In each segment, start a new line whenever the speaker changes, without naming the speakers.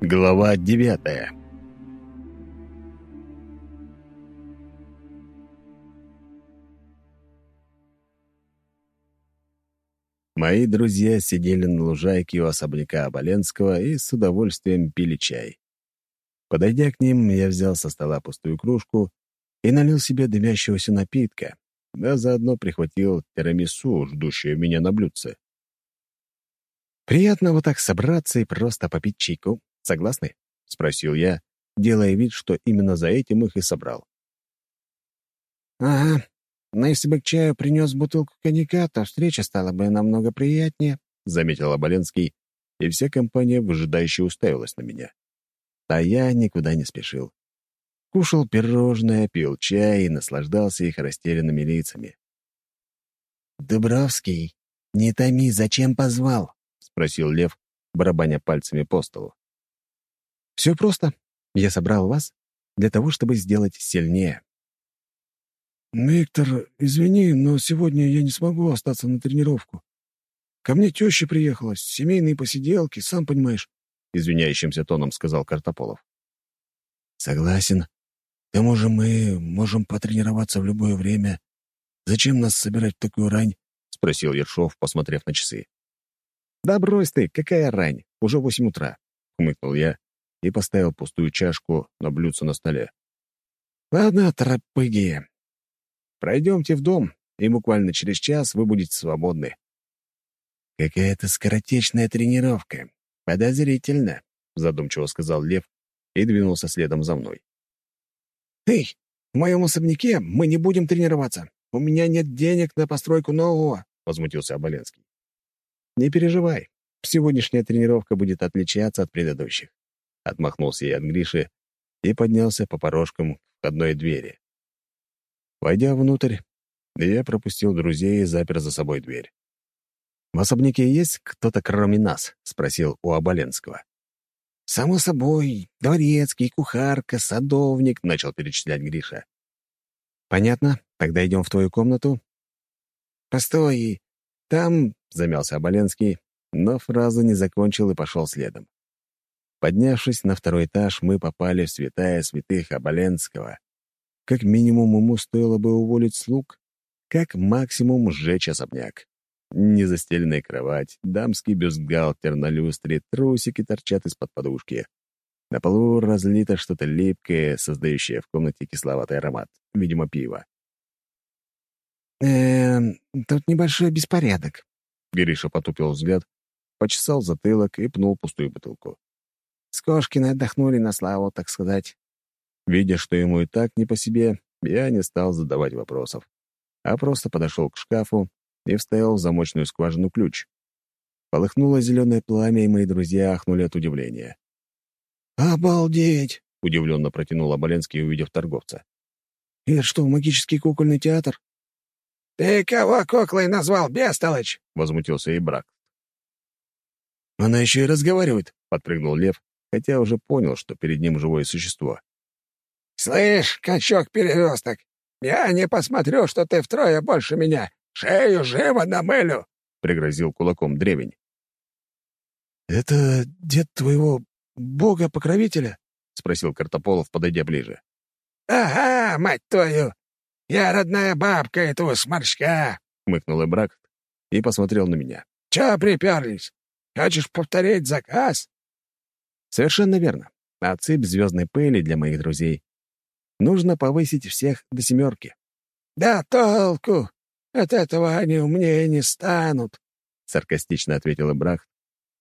Глава девятая Мои друзья сидели на лужайке у особняка Оболенского и с удовольствием пили чай. Подойдя к ним, я взял со стола пустую кружку и налил себе дымящегося напитка, да заодно прихватил тирамису, ждущую меня на блюдце. «Приятно вот так собраться и просто попить чайку. Согласны?» — спросил я, делая вид, что именно за этим их и собрал.
«Ага, но если бы к чаю принес бутылку коньяка, то встреча стала бы намного приятнее», — заметил Оболенский, и вся компания выжидающе уставилась на меня. А я никуда не спешил. Кушал пирожное, пил чай и наслаждался их растерянными лицами.
«Дубровский, не томи, зачем позвал?» — спросил Лев, барабаня пальцами по столу.
«Все просто. Я собрал вас для того, чтобы сделать сильнее».
«Виктор, извини, но сегодня я не смогу остаться на тренировку. Ко мне теща приехала, семейные посиделки, сам понимаешь», — извиняющимся тоном сказал Картополов.
«Согласен. К тому же мы можем потренироваться в любое время. Зачем нас собирать в такую рань?» — спросил Ершов, посмотрев на часы.
«Да брось ты, какая рань? Уже восемь утра», — хмыкнул я и поставил пустую чашку на блюдце на столе. «Ладно, тропыги, Пройдемте в дом, и буквально через час вы будете свободны».
«Какая-то скоротечная тренировка. Подозрительно», — задумчиво сказал Лев и двинулся следом за мной.
«Эй, в моем особняке мы не будем тренироваться. У меня нет денег на постройку нового», — возмутился Оболенский.
«Не переживай, сегодняшняя тренировка будет отличаться от предыдущих». Отмахнулся я от Гриши и поднялся по порожкам к входной двери. Войдя внутрь, я пропустил друзей и запер за собой дверь. «В особняке есть кто-то кроме нас?» — спросил у Оболенского.
«Само собой, дворецкий, кухарка, садовник», — начал перечислять Гриша.
«Понятно. Тогда идем в твою комнату».
«Постой, там...»
— замялся Оболенский, но фразу не закончил и пошел следом. Поднявшись на второй этаж, мы попали в святая святых Оболенского, как минимум ему стоило бы уволить слуг, как максимум сжечь особняк. Незастеленная кровать, дамский бюстгальтер на люстре, трусики торчат из-под подушки. На полу разлито что-то липкое, создающее в комнате кисловатый аромат, видимо, пиво.
«Эм, тут небольшой беспорядок».
Гриша потупил взгляд, почесал затылок и пнул пустую бутылку.
«С Кошкиной отдохнули на славу, так сказать.
Видя, что ему и так не по себе, я не стал задавать вопросов, а просто подошел к шкафу и вставил в замочную скважину ключ. Полыхнуло зеленое пламя, и мои друзья ахнули от удивления.
«Обалдеть!»
— удивленно протянул Оболенский, увидев торговца.
«Это что, магический кукольный театр?»
«Ты кого куклой назвал, бестолочь?»
— возмутился и брак.
«Она еще и разговаривает», —
подпрыгнул лев, хотя уже понял, что перед ним живое существо.
«Слышь, качок-переросток, я не посмотрю, что ты втрое больше меня. Шею живо намылю!» — пригрозил кулаком древень.
«Это дед твоего бога-покровителя?»
— спросил Картополов, подойдя ближе.
«Ага, мать твою! Я родная бабка этого сморчка!»
— хмыкнул Эбрак и посмотрел на меня.
«Чё приперлись? Хочешь повторить заказ?»
«Совершенно верно. Отсыпь звездной пыли для моих друзей Нужно повысить всех до семерки.
«Да толку! От этого они умнее не станут!»
— саркастично ответил Ибрах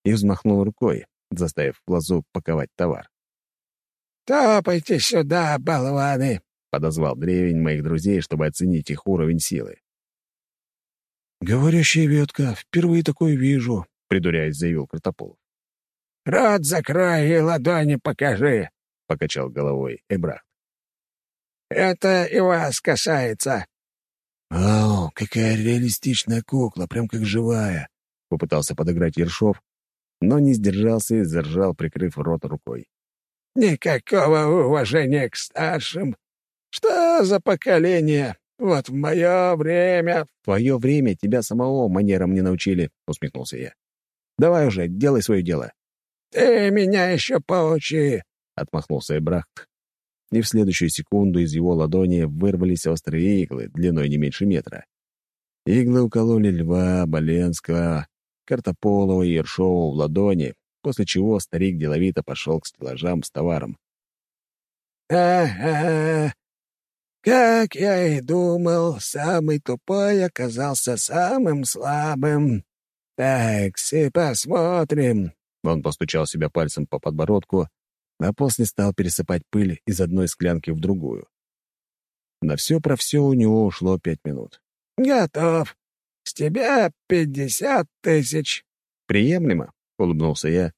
и взмахнул рукой, заставив Лазу паковать товар.
«Топайте сюда, болваны!» — подозвал древень моих друзей, чтобы оценить их уровень силы.
«Говорящая ветка, впервые такое вижу», — придуряясь, заявил Картополов.
«Рот закрой и ладони покажи», — покачал головой Эбрах. Это и вас касается».
«Ау, какая реалистичная кукла, прям как живая!» — попытался подыграть Ершов, но не сдержался и заржал, прикрыв рот рукой.
«Никакого уважения к старшим! Что за поколение? Вот в мое время...»
«В твое время тебя самого манерам не научили», — усмехнулся я. «Давай уже, делай свое дело».
Ты меня еще поучи!» — отмахнулся Эбрахт.
И в следующую секунду из его ладони вырвались острые иглы длиной не меньше метра. Иглы укололи льва, Боленского, Картополова и Ершова в ладони, после чего старик деловито пошел к стеллажам с товаром.
«Ага, как я и думал, самый тупой оказался самым слабым. Так, все посмотрим».
Он постучал себя пальцем по подбородку, а после стал пересыпать пыль из одной склянки в другую. На все про все у него ушло пять минут.
«Готов. С тебя пятьдесят тысяч».
«Приемлемо», — улыбнулся я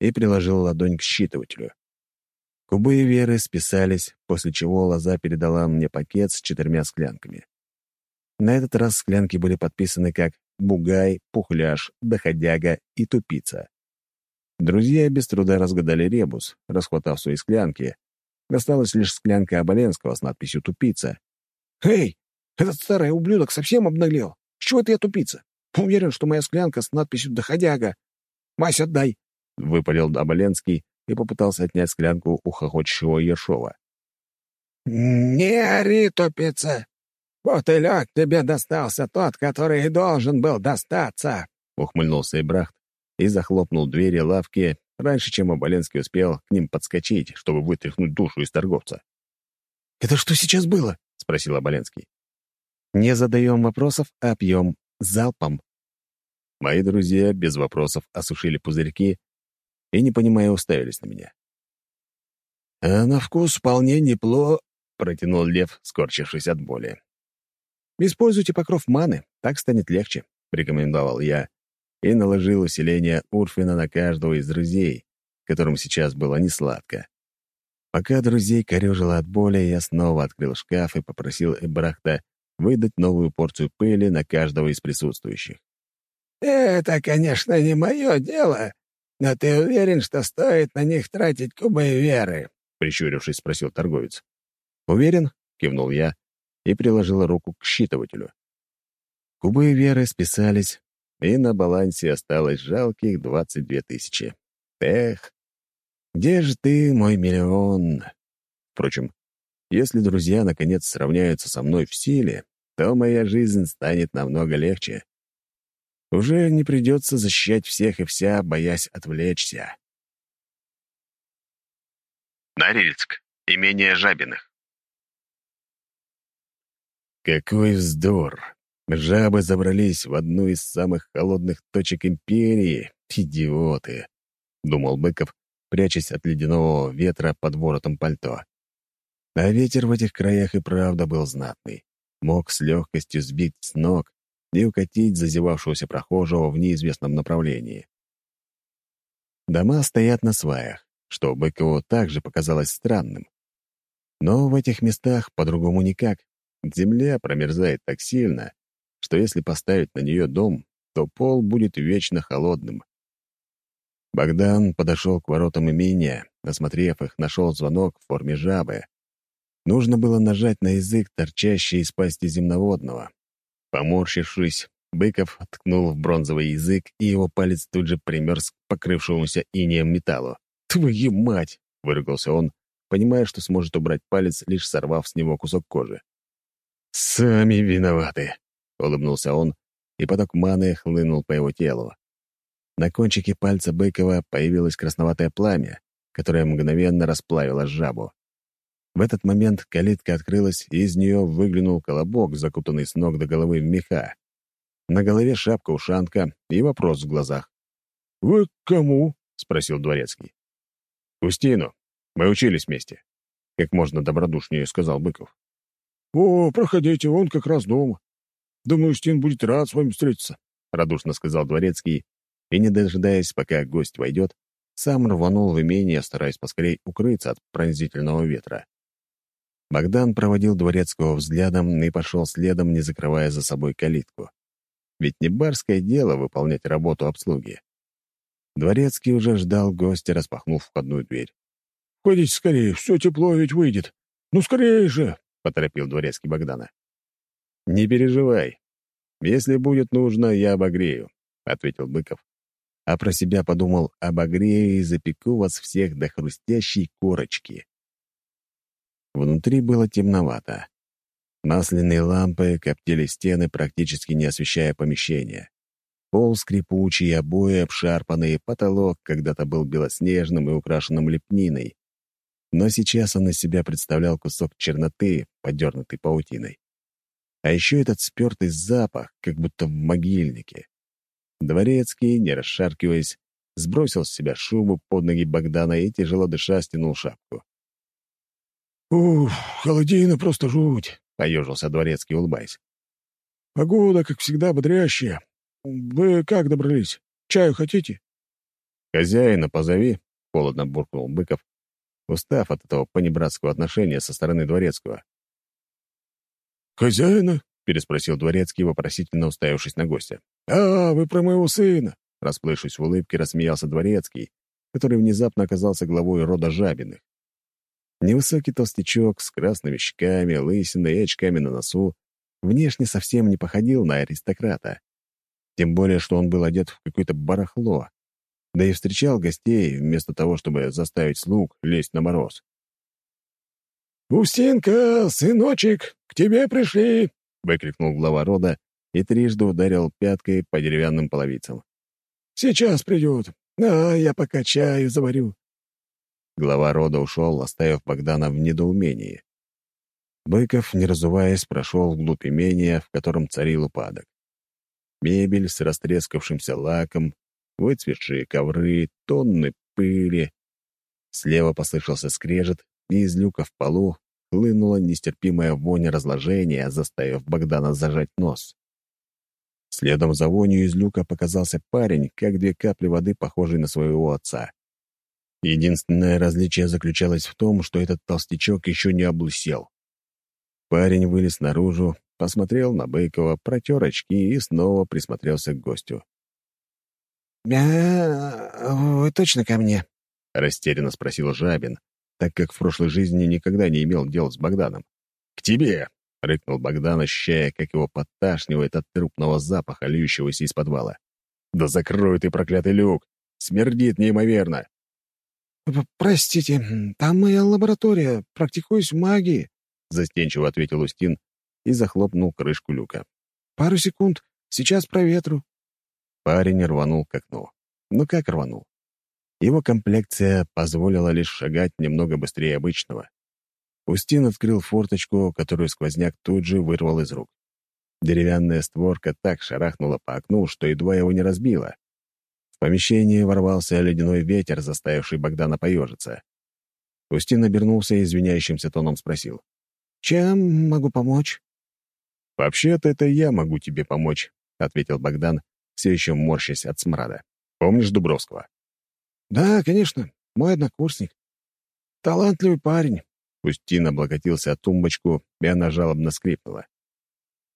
и приложил ладонь к считывателю. Кубы и Веры списались, после чего Лоза передала мне пакет с четырьмя склянками. На этот раз склянки были подписаны как «Бугай», «Пухляш», «Доходяга» и «Тупица». Друзья без труда разгадали ребус, расхватав свои склянки. Осталась лишь склянка Оболенского с надписью «Тупица».
«Эй, этот старый ублюдок совсем обнаглел! С чего это я тупица? Уверен, что моя склянка с надписью «Доходяга». Мась, отдай!»
— выпалил Оболенский, и попытался отнять склянку у хохочущего Ершова.
«Не ори, тупица! Бутылек тебе достался тот, который и должен был достаться!»
— ухмыльнулся Ибрахт и захлопнул двери лавки раньше, чем Оболенский успел к ним подскочить, чтобы вытряхнуть душу из торговца.
«Это что сейчас было?»
— спросил Оболенский. «Не задаем вопросов, а пьем залпом». Мои друзья без вопросов осушили пузырьки и, не понимая, уставились на меня.
«А на вкус вполне непло», — протянул Лев, скорчившись от боли.
«Используйте покров маны, так станет легче», — рекомендовал я и наложил усиление Урфина на каждого из друзей, которым сейчас было несладко. Пока друзей корежило от боли, я снова открыл шкаф и попросил Эбрахта выдать новую порцию пыли на каждого из присутствующих.
«Это, конечно, не мое дело, «Но ты уверен, что стоит на них тратить кубы веры?»
— прищурившись, спросил торговец. «Уверен?» — кивнул я и приложил руку к считывателю. Кубы веры списались, и на балансе осталось жалких двадцать две тысячи. Эх, где же ты, мой миллион? Впрочем, если друзья наконец сравняются со мной в силе, то моя жизнь станет намного легче. Уже не придется защищать всех и вся, боясь отвлечься.
Норильск. Имение Жабиных.
Какой вздор! Жабы забрались в одну из самых холодных точек империи. Идиоты! Думал Быков, прячась от ледяного ветра под воротом пальто. А ветер в этих краях и правда был знатный. Мог с легкостью сбить с ног и укатить зазевавшегося прохожего в неизвестном направлении. Дома стоят на сваях, что Быкову также показалось странным. Но в этих местах по-другому никак. Земля промерзает так сильно, что если поставить на нее дом, то пол будет вечно холодным. Богдан подошел к воротам имения, осмотрев их, нашел звонок в форме жабы. Нужно было нажать на язык, торчащий из пасти земноводного, Поморщившись, Быков ткнул в бронзовый язык, и его палец тут же примерз к покрывшемуся инеем металлу. «Твою мать!» — выругался он, понимая, что сможет убрать палец, лишь сорвав с него кусок кожи. «Сами виноваты!» — улыбнулся он, и поток маны хлынул по его телу. На кончике пальца Быкова появилось красноватое пламя, которое мгновенно расплавило жабу. В этот момент калитка открылась, и из нее выглянул колобок, закутанный с ног до головы в меха. На голове шапка-ушанка и вопрос в глазах.
«Вы к кому?»
— спросил дворецкий. «К Устину. Мы учились вместе», — как можно добродушнее сказал Быков.
«О, проходите, он как раз дома. Думаю, Устин будет рад с вами встретиться», —
радушно сказал дворецкий, и, не дожидаясь, пока гость войдет, сам рванул в имение, стараясь поскорей укрыться от пронзительного ветра. Богдан проводил дворецкого взглядом и пошел следом, не закрывая за собой калитку. Ведь не барское дело выполнять работу обслуги. Дворецкий уже ждал гостя, распахнув входную дверь.
«Ходите скорее, все тепло ведь выйдет. Ну, скорее же!» — поторопил дворецкий Богдана.
«Не переживай. Если будет нужно, я обогрею», — ответил Быков. а про себя подумал, обогрею и запеку вас всех до хрустящей корочки. Внутри было темновато. Масляные лампы коптили стены, практически не освещая помещение. Пол скрипучий, обои обшарпанные, потолок когда-то был белоснежным и украшенным лепниной. Но сейчас он из себя представлял кусок черноты, подернутый паутиной. А еще этот спертый запах, как будто в могильнике. Дворецкий, не расшаркиваясь, сбросил с себя шубу под ноги Богдана и, тяжело дыша, стянул шапку.
«Ух, холодина просто жуть!»
— поежился Дворецкий, улыбаясь.
«Погода, как всегда, бодрящая. Вы как добрались? Чаю хотите?»
«Хозяина позови», — холодно буркнул Быков, устав от этого понебратского отношения со стороны Дворецкого.
«Хозяина?» — переспросил Дворецкий, вопросительно уставившись на гостя. «А, вы про моего сына!»
Расплывшись в улыбке, рассмеялся Дворецкий, который внезапно оказался главой рода Жабиных. Невысокий толстячок с красными щеками, лысиной и очками на носу внешне совсем не походил на аристократа. Тем более, что он был одет в какое-то барахло, да и встречал гостей вместо того, чтобы заставить слуг лезть на мороз.
«Устинка, сыночек, к тебе пришли!» — выкрикнул глава рода и трижды ударил пяткой по деревянным половицам. «Сейчас придет. А, я пока чаю заварю».
Глава рода ушел, оставив Богдана в недоумении. Быков, не разуваясь, прошел вглубь имения, в котором царил упадок. Мебель с растрескавшимся лаком, выцветшие ковры, тонны пыли. Слева послышался скрежет, и из люка в полу хлынула нестерпимая вонь разложения, заставив Богдана зажать нос. Следом за вонью из люка показался парень, как две капли воды, похожий на своего отца. Единственное различие заключалось в том, что этот толстячок еще не облысел. Парень вылез наружу, посмотрел на Быкова, протер очки и снова присмотрелся к гостю.
«А, вы точно ко мне?»
— растерянно спросил Жабин, так как в прошлой жизни никогда не имел дел с Богданом. «К тебе!» — рыкнул Богдан, ощущая, как его подташнивает от трупного запаха, льющегося из подвала. «Да закрой ты проклятый люк! Смердит неимоверно!»
«Простите, там моя лаборатория, практикуюсь в магии», — застенчиво ответил Устин и захлопнул крышку люка. «Пару секунд, сейчас проветру».
Парень рванул к окну. Ну как рванул? Его комплекция позволила лишь шагать немного быстрее обычного. Устин открыл форточку, которую сквозняк тут же вырвал из рук. Деревянная створка так шарахнула по окну, что едва его не разбила. В помещении ворвался ледяной ветер, заставивший Богдана поежиться. Устин обернулся и извиняющимся тоном спросил.
«Чем могу помочь?»
«Вообще-то это я могу тебе помочь», — ответил Богдан, все еще морщась от смрада. «Помнишь Дубровского?»
«Да, конечно, мой однокурсник. Талантливый парень».
Устин облокотился о тумбочку, и она жалобно скрипнула.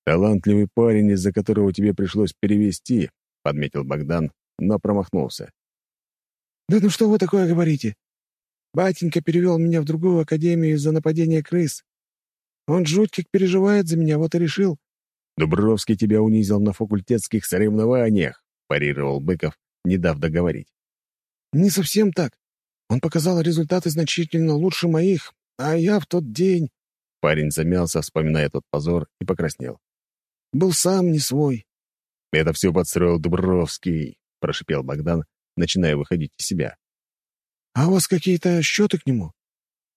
«Талантливый парень, из-за которого тебе пришлось перевести», — подметил Богдан, но промахнулся.
«Да ну что вы такое говорите? Батенька перевел меня в другую академию из-за нападения крыс. Он жуть как переживает за меня, вот и решил».
«Дубровский тебя унизил на факультетских соревнованиях», — парировал Быков, не дав договорить.
«Не совсем так. Он показал результаты значительно лучше моих, а я в тот день...»
Парень замялся, вспоминая тот позор, и покраснел.
«Был сам не свой».
«Это все подстроил Дубровский», — прошипел Богдан, начиная выходить из себя.
«А у вас какие-то счеты к нему?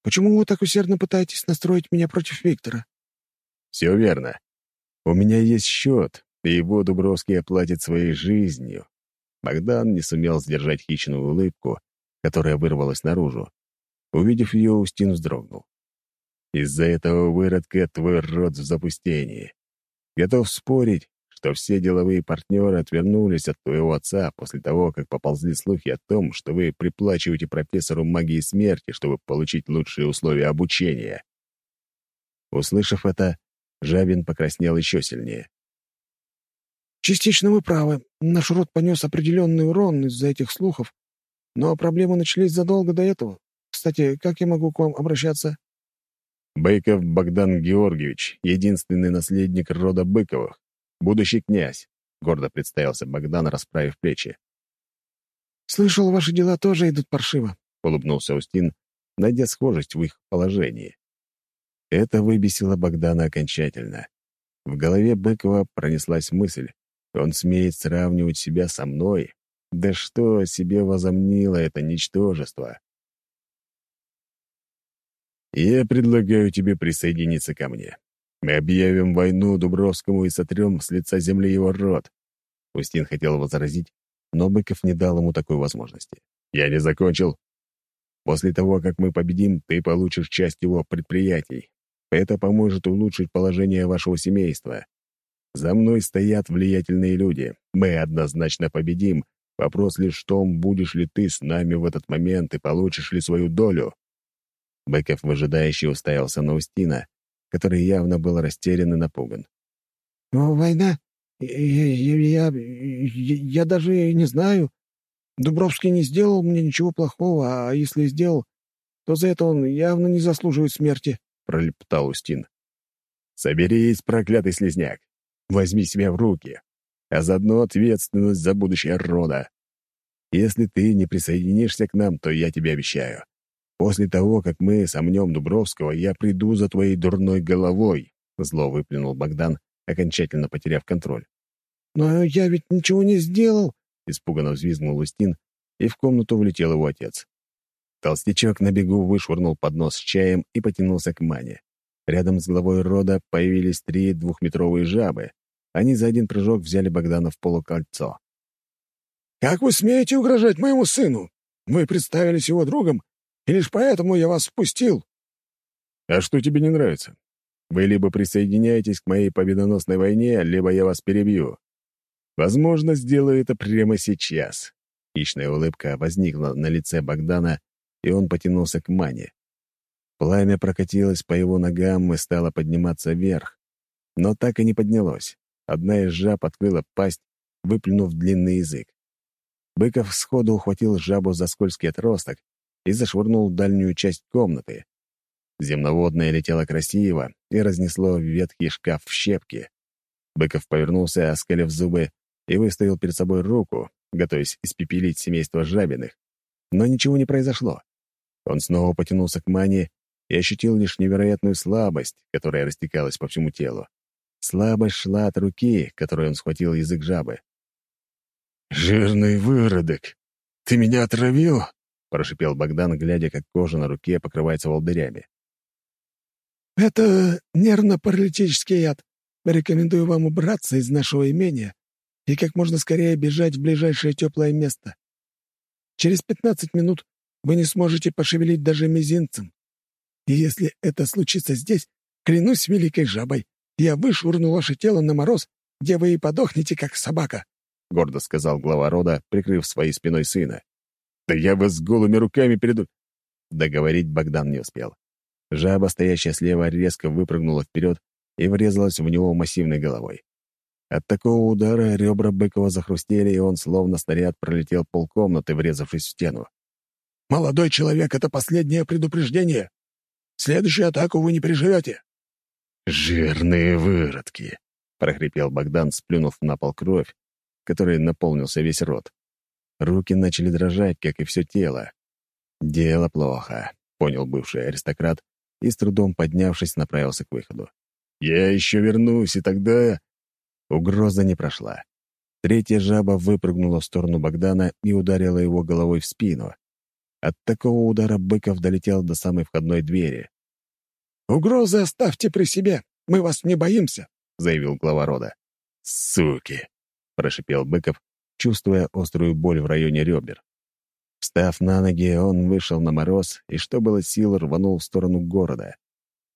Почему вы так усердно пытаетесь настроить меня против Виктора?»
«Все верно. У меня есть счет, и его Дубровский оплатит своей жизнью. Богдан не сумел сдержать хищную улыбку, которая вырвалась наружу. Увидев ее, Устин вздрогнул. «Из-за этого выродка твой род в запустении. Готов спорить, что все деловые партнеры отвернулись от твоего отца после того, как поползли слухи о том, что вы приплачиваете профессору магии смерти, чтобы получить лучшие условия обучения». Услышав это, Жабин покраснел еще сильнее.
Частично вы правы. Наш род понес определенный урон из-за этих слухов. Но проблемы начались задолго до этого. Кстати, как я могу к вам обращаться?»
«Быков Богдан Георгиевич, единственный наследник рода Быковых, будущий князь», — гордо представился Богдан, расправив плечи.
«Слышал, ваши дела тоже идут паршиво», —
улыбнулся Устин, найдя схожесть в их положении. Это выбесило Богдана окончательно. В голове Быкова пронеслась мысль. Он смеет сравнивать себя со мной. Да что себе возомнило это ничтожество? Я предлагаю тебе присоединиться ко мне. Мы объявим войну Дубровскому и сотрем с лица земли его род. Устин хотел возразить, но Быков не дал ему такой возможности. Я не закончил. После того, как мы победим, ты получишь часть его предприятий. Это поможет улучшить положение вашего семейства. За мной стоят влиятельные люди. Мы однозначно победим. Вопрос лишь в том, будешь ли ты с нами в этот момент и получишь ли свою долю. Быков выжидающе уставился на Устина, который явно был растерян и напуган.
«Но война? Я, я, я, я даже не знаю. Дубровский не сделал мне ничего плохого, а если сделал, то за это он явно не заслуживает смерти», —
пролепетал Устин. «Соберись, проклятый слезняк. Возьми себя в руки, а заодно ответственность за будущее рода. Если ты не присоединишься к нам, то я тебе обещаю, После того, как мы сомнем Дубровского, я приду за твоей дурной головой», — зло выплюнул Богдан, окончательно потеряв контроль.
«Но я ведь ничего не сделал», —
испуганно взвизгнул Устин, и в комнату влетел его отец. Толстячок на бегу вышвырнул поднос с чаем и потянулся к Мане. Рядом с главой рода появились три двухметровые жабы. Они за один прыжок взяли Богдана в полукольцо.
«Как вы смеете угрожать моему сыну? Вы представились его другом и лишь поэтому я вас впустил».
«А что тебе не нравится? Вы либо присоединяетесь к моей победоносной войне, либо я вас перебью. Возможно, сделаю это прямо сейчас». Хищная улыбка возникла на лице Богдана, и он потянулся к Мане. Пламя прокатилось по его ногам и стало подниматься вверх, но так и не поднялось. Одна из жаб открыла пасть, выплюнув длинный язык. Быков сходу ухватил жабу за скользкий отросток и зашвырнул дальнюю часть комнаты. Земноводное летело красиво и разнесло ветхий шкаф в щепки. Быков повернулся, оскалив зубы, и выставил перед собой руку, готовясь испепелить семейство Жабиных. Но ничего не произошло. Он снова потянулся к мане и ощутил лишь невероятную слабость, которая растекалась по всему телу. Слабость шла от руки, которой он схватил язык жабы.
«Жирный выродок! Ты меня отравил?»
— прошипел Богдан, глядя, как кожа на руке покрывается волдырями.
«Это нервно-паралитический яд. Рекомендую вам убраться из нашего имения и как можно скорее бежать в ближайшее теплое место. Через пятнадцать минут вы не сможете пошевелить даже мизинцем. И если это случится здесь, клянусь великой жабой, я вышвырну ваше тело на мороз, где вы и подохнете, как собака», —
гордо сказал глава рода, прикрыв своей спиной сына. Да я вас с голыми руками переду...» Договорить Богдан не успел. Жаба, стоящая слева, резко выпрыгнула вперед и врезалась в него массивной головой. От такого удара ребра Быкова захрустели, и он, словно снаряд, пролетел полкомнаты, врезавшись в стену.
«Молодой человек, это последнее предупреждение. Следующую атаку вы не переживете».
«Жирные выродки!» — прохрипел Богдан, сплюнув на пол кровь, которой наполнился весь рот. Руки начали дрожать, как и все тело. «Дело плохо», — понял бывший аристократ и, с трудом поднявшись, направился к выходу. «Я еще вернусь, и тогда...» Угроза не прошла. Третья жаба выпрыгнула в сторону Богдана и ударила его головой в спину. От такого удара Быков долетел до самой входной двери.
«Угрозы оставьте при себе, мы вас не боимся», — заявил глава рода.
«Суки!» — прошипел Быков чувствуя острую боль в районе ребер. Встав на ноги, он вышел на мороз и, что было сил, рванул в сторону города.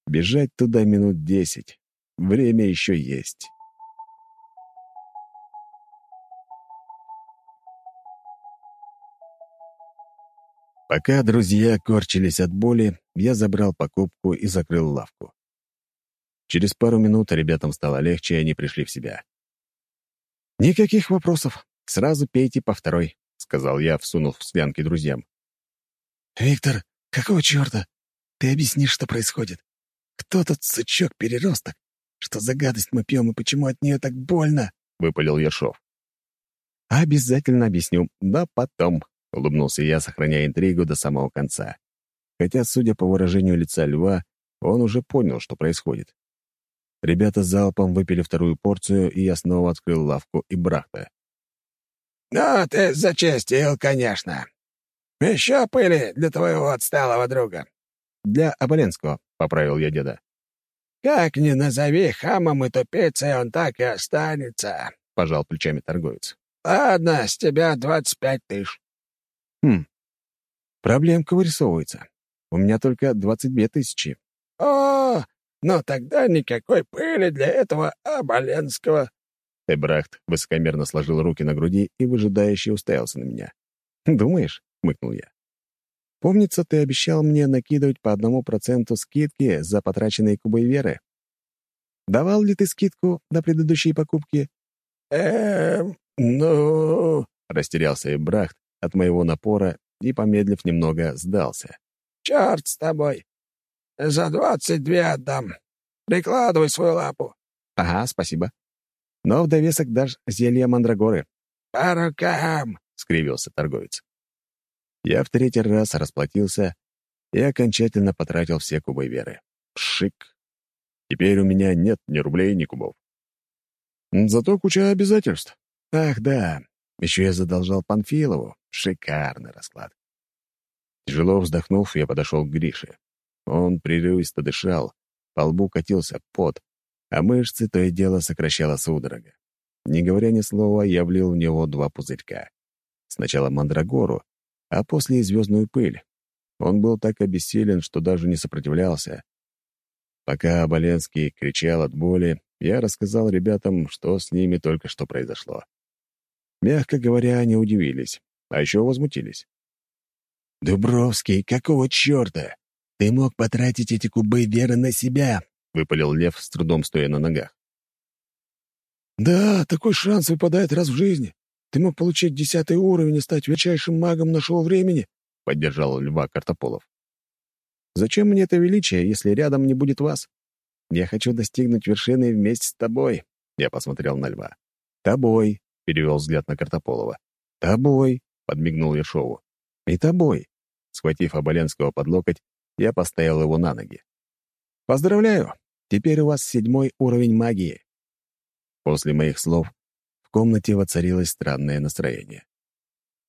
Бежать туда минут десять. Время еще есть. Пока друзья корчились от боли, я забрал покупку и закрыл лавку. Через пару минут ребятам стало легче, и они пришли в себя. «Никаких вопросов. Сразу пейте по второй», — сказал я, всунув в склянки друзьям.
«Виктор, какого черта? Ты объясни, что происходит. Кто тот сучок-переросток? Что за гадость мы пьем и почему от нее так больно?»
— выпалил Ершов. «Обязательно объясню, да потом», — улыбнулся я, сохраняя интригу до самого конца. Хотя, судя по выражению лица льва, он уже понял, что происходит. Ребята залпом выпили вторую порцию, и я снова открыл лавку и брахта.
«Ну, ты зачастил, конечно. Еще пыли для твоего отсталого друга».
«Для Оболенского», — поправил я деда.
«Как ни назови хамом и тупицей, он так и останется», —
пожал плечами торговец.
«Ладно, с тебя двадцать пять тысяч».
«Хм, проблемка вырисовывается. У меня только двадцать две тысячи».
«О, ну тогда никакой пыли для этого Оболенского».
Эбрахт высокомерно сложил руки на груди и выжидающе уставился на меня. «Думаешь?» — хмыкнул я. «Помнится, ты обещал мне накидывать по одному проценту скидки за потраченные кубы веры. Давал ли ты скидку на предыдущие покупки?»
«Эм, ну...»
— растерялся Эбрахт от моего напора и, помедлив немного, сдался.
«Черт с тобой! За двадцать две отдам. Прикладывай свою лапу».
«Ага, спасибо. Но в довесок дашь зелье мандрагоры».
«По рукам!»
— скривился торговец. Я в третий раз расплатился и окончательно потратил все кубы веры. Шик. Теперь у меня нет ни рублей, ни кубов. Зато куча обязательств. Ах, да, еще я задолжал Панфилову. Шикарный расклад. Тяжело вздохнув, я подошел к Грише. Он прерывисто дышал, по лбу катился пот, а мышцы то и дело сокращала судорога. Не говоря ни слова, я влил в него два пузырька. Сначала мандрагору, а после и звездную пыль. Он был так обессилен, что даже не сопротивлялся. Пока Оболенский кричал от боли, я рассказал ребятам, что с ними только что произошло. Мягко говоря, они удивились, а еще возмутились.
«Дубровский, какого черта? Ты мог потратить эти кубы веры на себя, —
выпалил Лев, с трудом стоя на ногах.
«Да, такой шанс выпадает раз в жизни. Ты мог получить десятый уровень и стать величайшим магом нашего времени», —
поддержал Льва Картополов. «Зачем мне это величие, если рядом не будет вас? Я хочу достигнуть вершины вместе с тобой», — я посмотрел на Льва. «Тобой», — перевел взгляд на Картополова. «Тобой», — подмигнул Ершову. «И тобой». Схватив Оболенского под локоть, я поставил его на ноги. «Поздравляю! Теперь у вас седьмой уровень магии». После моих слов в комнате воцарилось странное настроение.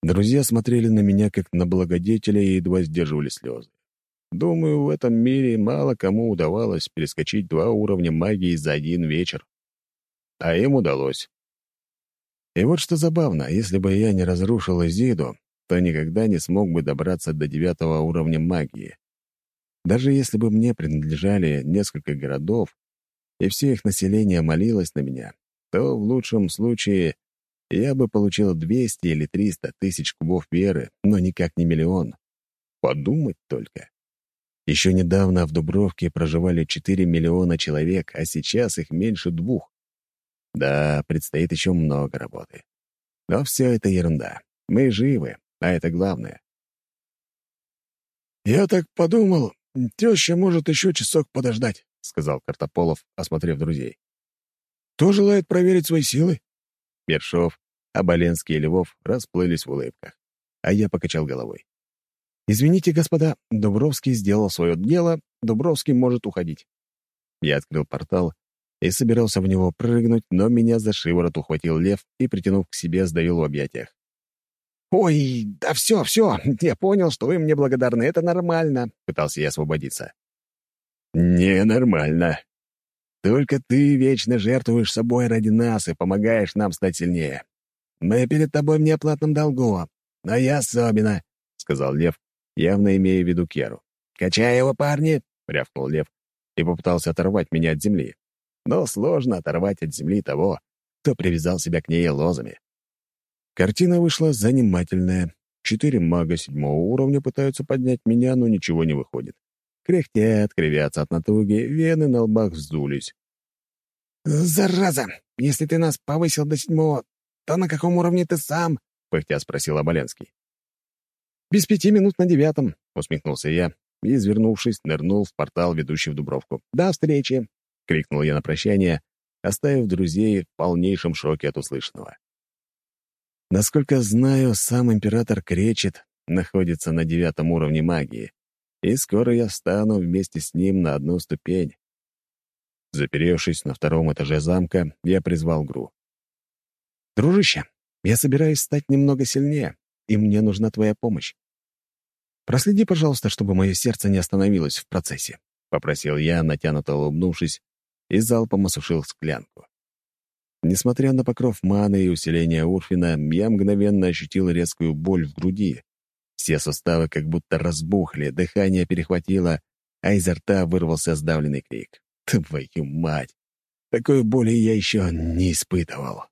Друзья смотрели на меня как на благодетеля и едва сдерживали слезы. Думаю, в этом мире мало кому удавалось перескочить два уровня магии за один вечер. А им удалось. И вот что забавно, если бы я не разрушил Изиду, то никогда не смог бы добраться до девятого уровня магии. Даже если бы мне принадлежали несколько городов, и все их население молилось на меня, то в лучшем случае я бы получил 200 или 300 тысяч кубов веры, но никак не миллион. Подумать только. Еще недавно в Дубровке проживали 4 миллиона человек, а сейчас их меньше двух. Да, предстоит еще много работы. Но все это ерунда. Мы живы, а это главное.
«Я так подумал, «Теща может еще часок подождать», — сказал Картополов, осмотрев друзей. «Кто желает проверить свои силы?»
Першов, Оболенский и Львов расплылись в улыбках, а я покачал головой. «Извините, господа, Дубровский сделал свое дело, Дубровский может уходить». Я открыл портал и собирался в него прыгнуть, но меня за шиворот ухватил лев и, притянув к себе, сдавил в объятиях. «Ой, да все, все, я понял, что вы мне благодарны, это нормально», — пытался я освободиться.
«Ненормально. Только ты вечно жертвуешь собой ради нас и помогаешь нам стать сильнее. Мы перед тобой в неоплатном долгу, но я особенно», — сказал Лев, явно имея в виду Керу. «Качай его, парни!» — рявкнул Лев и попытался оторвать меня от земли. Но сложно оторвать от земли того, кто привязал себя к ней лозами. Картина вышла занимательная. Четыре мага седьмого уровня пытаются поднять меня, но ничего не выходит. Кряхтят, кривятся от натуги, вены на лбах вздулись.
«Зараза! Если ты нас повысил до седьмого, то на каком уровне ты сам?» — пыхтя спросил Оболенский.
«Без пяти минут на девятом», — усмехнулся я и, извернувшись, нырнул в портал, ведущий в Дубровку. «До встречи!» — крикнул я на прощание, оставив друзей в полнейшем шоке от услышанного. Насколько знаю, сам император Кречет находится на девятом уровне магии, и скоро я встану вместе с ним на одну ступень. Заперевшись на втором этаже замка, я призвал Гру. «Дружище, я собираюсь стать немного сильнее, и мне нужна твоя помощь. Проследи, пожалуйста, чтобы мое сердце не остановилось в процессе», — попросил я, натянуто улыбнувшись, и залпом осушил склянку. Несмотря на покров маны и усиление Урфина, я мгновенно ощутил резкую боль в груди. Все суставы как будто разбухли, дыхание перехватило, а изо рта вырвался сдавленный крик. Твою мать! Такой боли я еще не испытывал.